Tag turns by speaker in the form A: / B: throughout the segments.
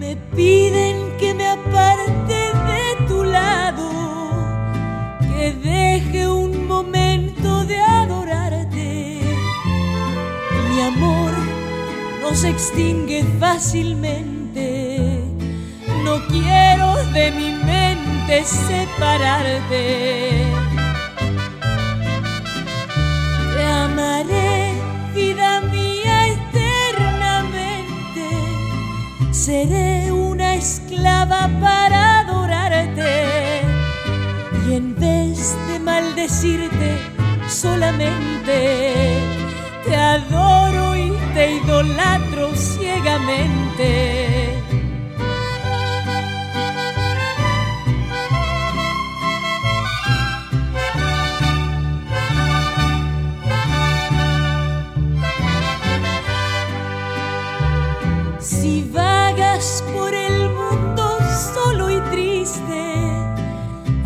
A: Me piden que me aparte de tu lado, que deje un momento de adorarte. Mi amor no se extingue fácilmente, no quiero de mi mente separarte. Seré una esclava para adorarte. Y en vez de maldecirte solamente, te adoro y te idolatro ciegamente. Si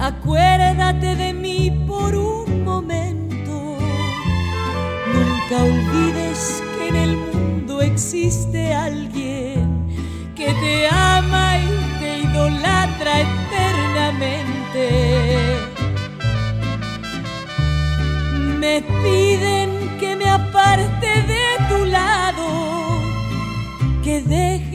A: acuérdate de mí por un momento. Nunca olvides que en el mundo existe alguien que te ama y te idolatra eternamente. Me piden que me aparte de tu lado que deje